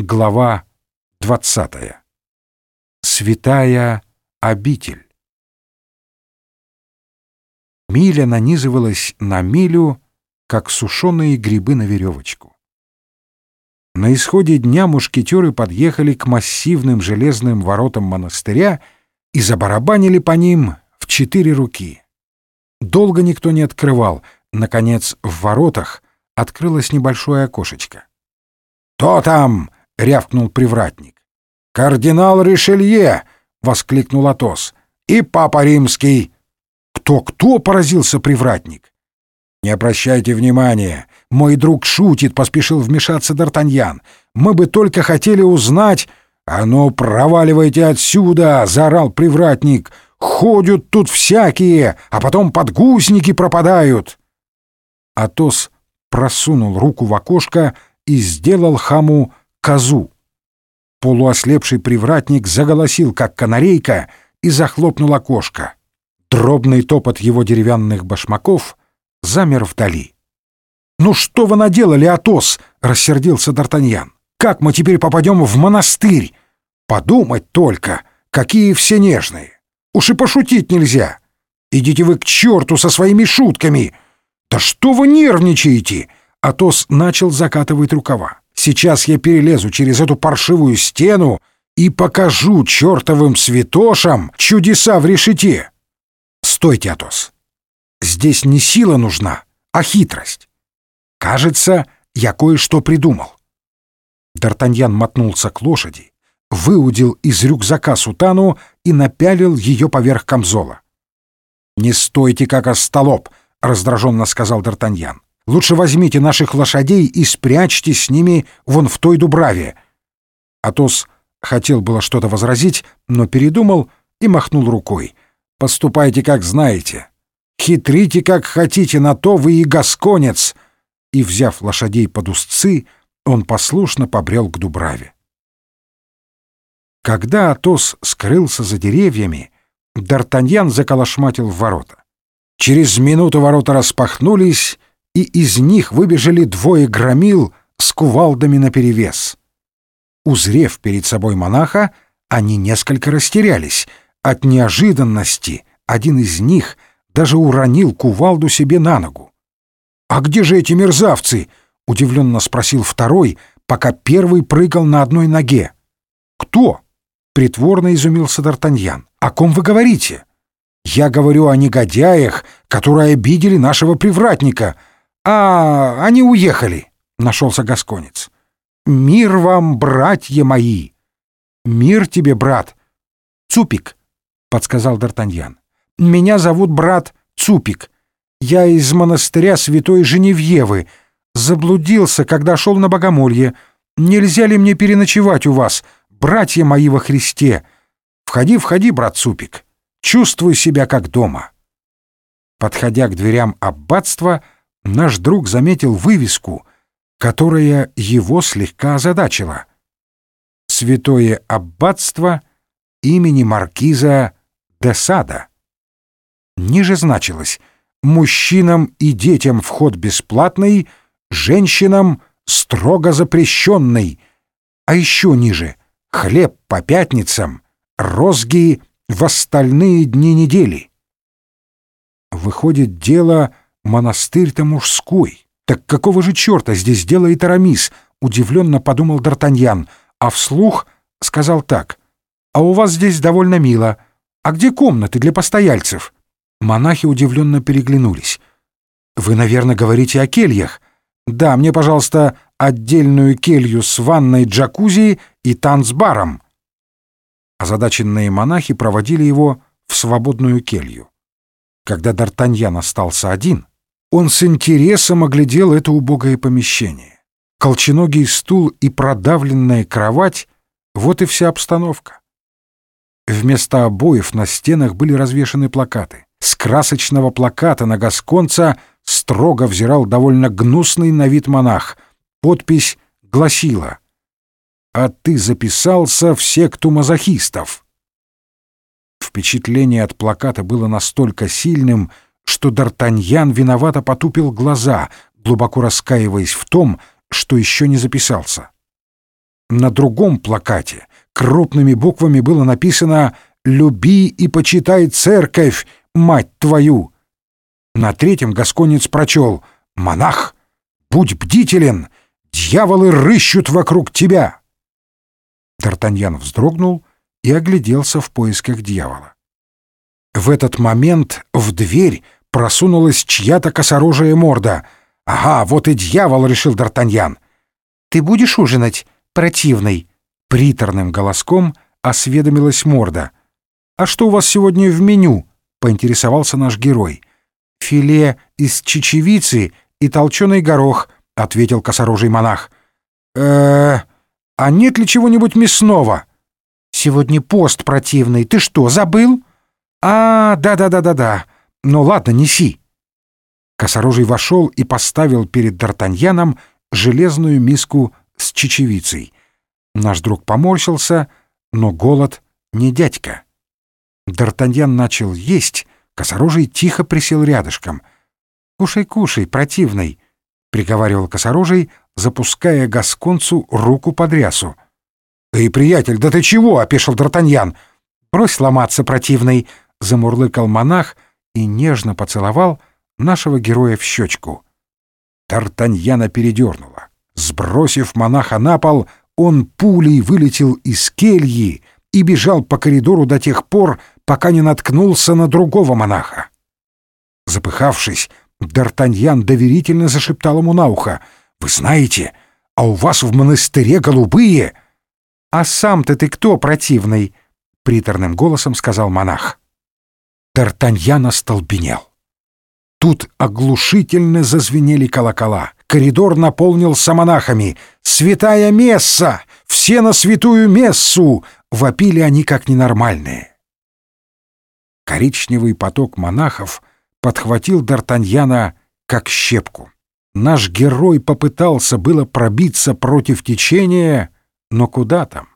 Глава 20. Святая обитель. Миля нанизывалась на милю, как сушеные грибы на веревочку. На исходе дня мушкетеры подъехали к массивным железным воротам монастыря и забарабанили по ним в четыре руки. Долго никто не открывал. Наконец, в воротах открылось небольшое окошечко. «Кто там?» — рявкнул привратник. «Кардинал Ришелье!» — воскликнул Атос. «И папа римский!» «Кто-кто?» — поразился привратник. «Не обращайте внимания. Мой друг шутит», — поспешил вмешаться Д'Артаньян. «Мы бы только хотели узнать...» «А ну, проваливайте отсюда!» — заорал привратник. «Ходят тут всякие, а потом подгузники пропадают!» Атос просунул руку в окошко и сделал хаму козу. Полуослепший привратник заголосил, как канарейка, и захлопнул окошко. Дробный топот его деревянных башмаков замер вдали. «Ну что вы наделали, Атос?» — рассердился Д'Артаньян. «Как мы теперь попадем в монастырь? Подумать только, какие все нежные! Уж и пошутить нельзя! Идите вы к черту со своими шутками! Да что вы нервничаете?» Атос начал закатывать рукава. «Сейчас я перелезу через эту паршивую стену и покажу чертовым святошам чудеса в решете!» «Стойте, Атос! Здесь не сила нужна, а хитрость. Кажется, я кое-что придумал». Д'Артаньян мотнулся к лошади, выудил из рюкзака сутану и напялил ее поверх камзола. «Не стойте, как остолоп!» — раздраженно сказал Д'Артаньян. «Лучше возьмите наших лошадей и спрячьте с ними вон в той дубраве». Атос хотел было что-то возразить, но передумал и махнул рукой. «Поступайте, как знаете. Хитрите, как хотите, на то вы и гасконец!» И, взяв лошадей под узцы, он послушно побрел к дубраве. Когда Атос скрылся за деревьями, Д'Артаньян заколошматил в ворота. Через минуту ворота распахнулись, и из них выбежали двое громил с кувалдами наперевес. Узрев перед собой монаха, они несколько растерялись. От неожиданности один из них даже уронил кувалду себе на ногу. «А где же эти мерзавцы?» — удивленно спросил второй, пока первый прыгал на одной ноге. «Кто?» — притворно изумился Д'Артаньян. «О ком вы говорите?» «Я говорю о негодяях, которые обидели нашего привратника. А, они уехали», — нашелся Гасконец. «Мир вам, братья мои!» «Мир тебе, брат!» «Цупик», — подсказал Д'Артаньян. «Меня зовут брат Цупик. Я из монастыря святой Женевьевы. Заблудился, когда шел на богомолье. Нельзя ли мне переночевать у вас, братья мои во Христе? Входи, входи, брат Цупик. Чувствуй себя как дома». Подходя к дверям аббатства, наш друг заметил вывеску, которая его слегка озадачила. «Святое аббатство имени маркиза де Сада». Ниже значилось «Мужчинам и детям вход бесплатный, женщинам строго запрещенный», а еще ниже «Хлеб по пятницам, розги в остальные дни недели». Выходит, дело монастырь-то мужской. Так какого же черта здесь делает Арамис? Удивленно подумал Д'Артаньян, а вслух сказал так. «А у вас здесь довольно мило. А где комнаты для постояльцев?» Монахи удивленно переглянулись. «Вы, наверное, говорите о кельях?» «Да, мне, пожалуйста, отдельную келью с ванной, джакузи и танцбаром». Озадаченные монахи проводили его в свободную келью. Когда Д'Артаньян остался один, он с интересом оглядел это убогое помещение. Колченогий стул и продавленная кровать — вот и вся обстановка. Вместо обоев на стенах были развешаны плакаты. С красочного плаката на Гасконца строго взирал довольно гнусный на вид монах. Подпись гласила «А ты записался в секту мазохистов». Впечатление от плаката было настолько сильным, что Д'Артаньян виновато потупил глаза, глубоко раскаиваясь в том, что еще не записался. на другом плакате крупными буквами было написано «Люби и почитай церковь, мать твою!» На третьем гасконец прочел «Монах, будь бдителен, дьяволы рыщут вокруг тебя!» Д'Артаньян вздрогнул и огляделся в поисках дьявола. В этот момент в дверь просунулась чья-то косорожая морда. «Ага, вот и дьявол!» — решил Д'Артаньян. «Ты будешь ужинать, противный?» — приторным голоском осведомилась морда. «А что у вас сегодня в меню?» — поинтересовался наш герой. «Филе из чечевицы и толченый горох», — ответил косорожий монах. э а нет ли чего-нибудь мясного?» «Сегодня пост противный. Ты что, забыл?» «А, да-да-да-да-да. Ну ладно, неси». Косорожий вошел и поставил перед Д'Артаньяном железную миску с чечевицей. Наш друг поморщился, но голод не дядька. Д'Артаньян начал есть, Косорожий тихо присел рядышком. «Кушай, кушай, противный», — приговаривал Косорожий, запуская Гасконцу руку под рясу. «Эй, приятель, да ты чего?» — опешил Д'Артаньян. «Брось ломаться, противный», — замурлыкал монах и нежно поцеловал нашего героя в щечку. Д'Артаньяна передернуло. Сбросив монаха на пол, он пулей вылетел из кельи и бежал по коридору до тех пор, пока не наткнулся на другого монаха. Запыхавшись, Д'Артаньян доверительно зашептал ему на ухо. «Вы знаете, а у вас в монастыре голубые...» «А сам-то ты кто, противный?» — приторным голосом сказал монах. Д'Артаньян остолбенел. Тут оглушительно зазвенели колокола. Коридор наполнился монахами. «Святая месса! Все на святую мессу!» — вопили они как ненормальные. Коричневый поток монахов подхватил Д'Артаньяна как щепку. Наш герой попытался было пробиться против течения, но куда там?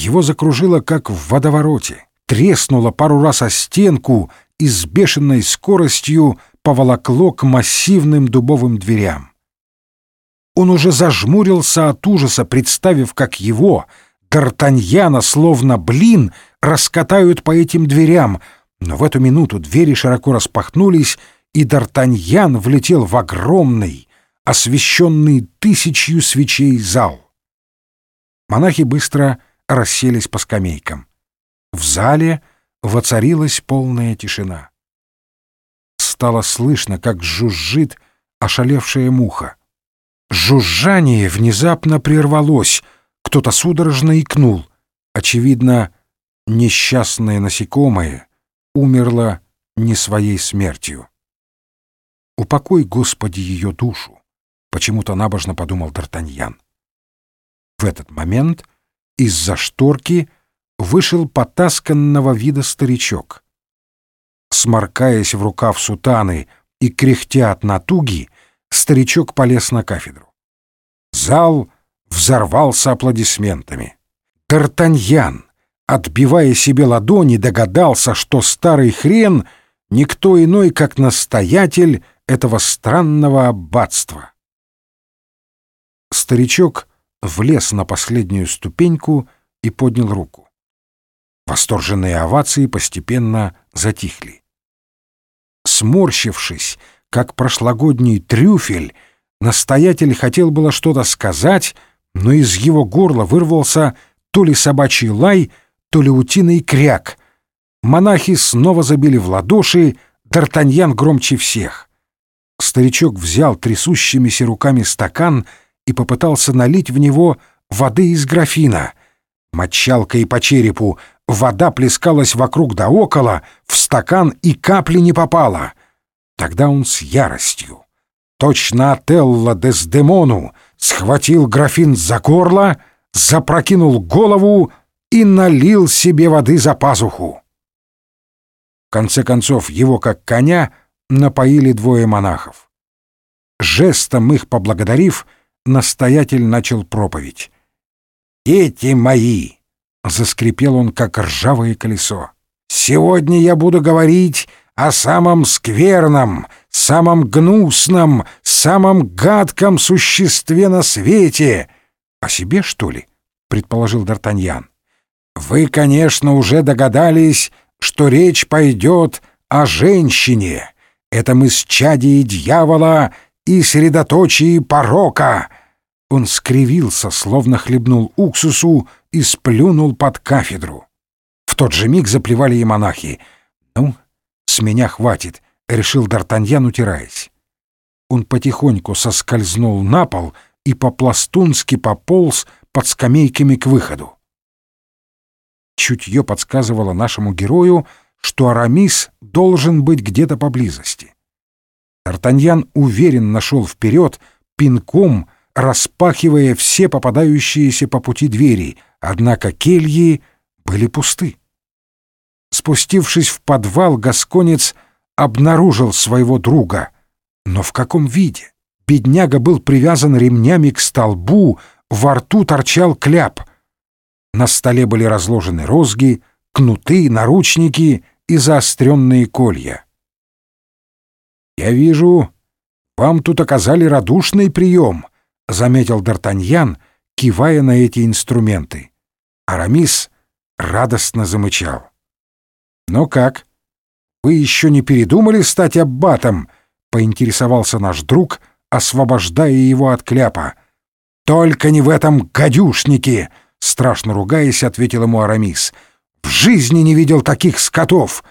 Его закружило, как в водовороте, треснуло пару раз о стенку и с бешеной скоростью поволокло к массивным дубовым дверям. Он уже зажмурился от ужаса, представив, как его, Д'Артаньяна, словно блин, раскатают по этим дверям, но в эту минуту двери широко распахнулись, и Д'Артаньян влетел в огромный, освещенный тысячью свечей зал. Монахи быстро расселись по скамейкам. В зале воцарилась полная тишина. Стало слышно, как жужжит ошалевшая муха. Жужжание внезапно прервалось, кто-то судорожно икнул. Очевидно, несчастное насекомое умерло не своей смертью. «Упокой, Господи, ее душу!» — почему-то набожно подумал Д'Артаньян. В этот момент из-за шторки вышел потасканного вида старичок. Сморкаясь в рукав сутаны и кряхтя от натуги, старичок полез на кафедру. Зал взорвался аплодисментами. Д'Артаньян, отбивая себе ладони, догадался, что старый хрен — никто иной, как настоятель этого странного аббатства. Старичок влез на последнюю ступеньку и поднял руку. Восторженные овации постепенно затихли. Сморщившись, как прошлогодний трюфель, настоятель хотел было что-то сказать, но из его горла вырвался то ли собачий лай, то ли утиный кряк. Монахи снова забили в ладоши, Д'Артаньян громче всех. Старичок взял трясущимися руками стакан и попытался налить в него воды из графина. Мочалкой по черепу вода плескалась вокруг да около, в стакан и капли не попало. Тогда он с яростью, точно Отелло Дездемону, схватил графин за горло, запрокинул голову и налил себе воды за пазуху. В конце концов, его, как коня, напоили двое монахов. Жестом их поблагодарив, настоятель начал проповедь. «Дети мои!» — заскрипел он, как ржавое колесо. «Сегодня я буду говорить о самом скверном, самом гнусном, самом гадком существе на свете. О себе, что ли? предположил Д'Артаньян. «Вы, конечно, уже догадались, что речь пойдет о женщине, этом исчадии дьявола и средоточии порока». Он скривился, словно хлебнул уксусу и сплюнул под кафедру. В тот же миг заплевали и монахи. «Ну, с меня хватит», — решил Д'Артаньян, утираясь. Он потихоньку соскользнул на пол и по-пластунски пополз под скамейками к выходу. Чутье подсказывало нашему герою, что Арамис должен быть где-то поблизости. Д'Артаньян уверенно шел вперед, пинком распахивая все попадающиеся по пути двери, однако кельи были пусты. Спустившись в подвал, Гасконец обнаружил своего друга. Но в каком виде? Бедняга был привязан ремнями к столбу, во рту торчал кляп. На столе были разложены розги, кнуты, наручники и заостренные колья. «Я вижу, вам тут оказали радушный прием», — заметил Д'Артаньян, кивая на эти инструменты. Арамис радостно замычал. «Ну как? Вы еще не передумали стать аббатом?» — поинтересовался наш друг, освобождая его от кляпа. «Только не в этом гадюшнике!» — страшно ругаясь, ответил ему Арамис. «В жизни не видел таких скотов!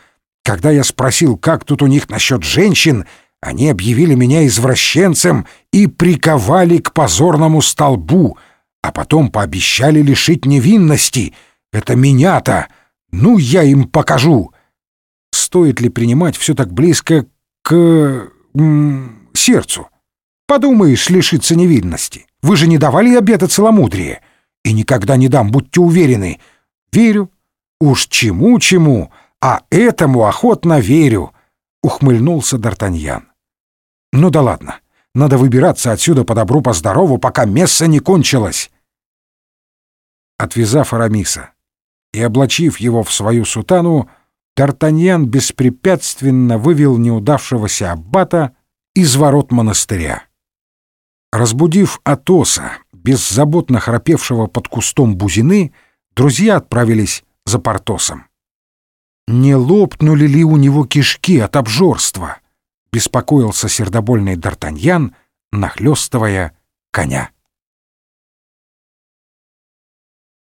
Когда я спросил, как тут у них насчет женщин, они объявили меня извращенцем и приковали к позорному столбу, а потом пообещали лишить невинности. Это меня-то! Ну, я им покажу!» Стоит ли принимать все так близко к... М, сердцу? Подумаешь, лишиться невинности. Вы же не давали обета целомудрия. И никогда не дам, будьте уверены. Верю. Уж чему-чему, а этому охотно верю, — ухмыльнулся Д'Артаньян. Ну да ладно, надо выбираться отсюда по добру, по здорову, пока месса не кончилось. Отвязав Арамиса и облачив его в свою сутану, Д'Артаньян беспрепятственно вывел неудавшегося аббата из ворот монастыря. Разбудив Атоса, беззаботно храпевшего под кустом бузины, друзья отправились за Портосом. «Не лопнули ли у него кишки от обжорства?» — беспокоился сердобольный Д'Артаньян, нахлёстывая коня.